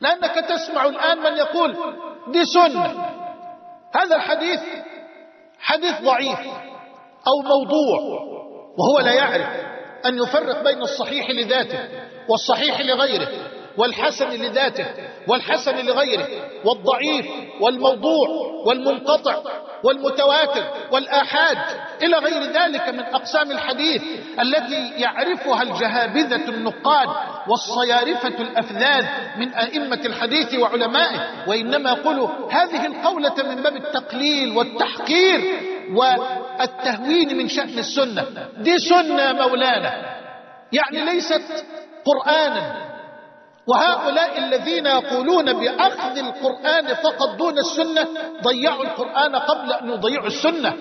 لأنك تسمع الآن من يقول دي سنة. هذا الحديث حديث ضعيف أو موضوع وهو لا يعرف أن يفرق بين الصحيح لذاته والصحيح لغيره والحسن لذاته والحسن لغيره والضعيف والموضوع والمنقطع والمتواتر والآحاد إلى غير ذلك من أقسام الحديث التي يعرفها الجهابذة النقاد والصيارفة الأفذاذ من أئمة الحديث وعلمائه وإنما يقولوا هذه القولة من باب التقليل والتحقير والتهوين من شأن السنة. دي سنة مولانا. يعني ليست قرآنا. وهؤلاء الذين يقولون بأخذ القرآن فقط دون السنة ضيعوا القرآن قبل أن يضيعوا السنة.